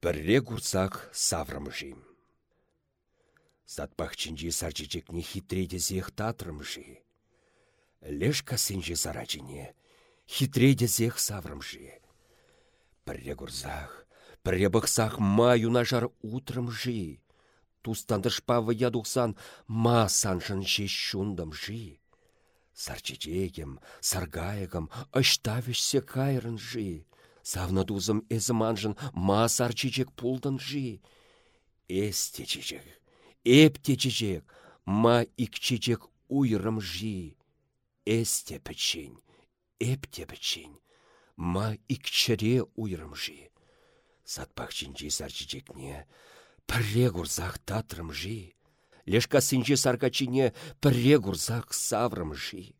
Пірре курсақ саврымжи. Сатпахчинчи сарчичекне хитреде зех татрымжи. Леш касынче сарачине, хитреде зех саврымжи. Пірре курсақ, пірре бұқсақ ма юнажар утрымжи. Тустандыш павы ядухсан ма саншын шеш шундымжи. Сарчичегем, саргаегам, ыштавешсе кайрынжи. Савна тузым эзіманжын ма сарчичек пулдынжи. Эстечечек, эптечечек, ма икчечек уйрымжи. Эсте пічень, эпте пічень, ма икчере уйрымжи. Сатпақчинчи сарчичекне, пірре курзақ татрымжи. Лешка синче саркачине пірре курзақ саврымжи.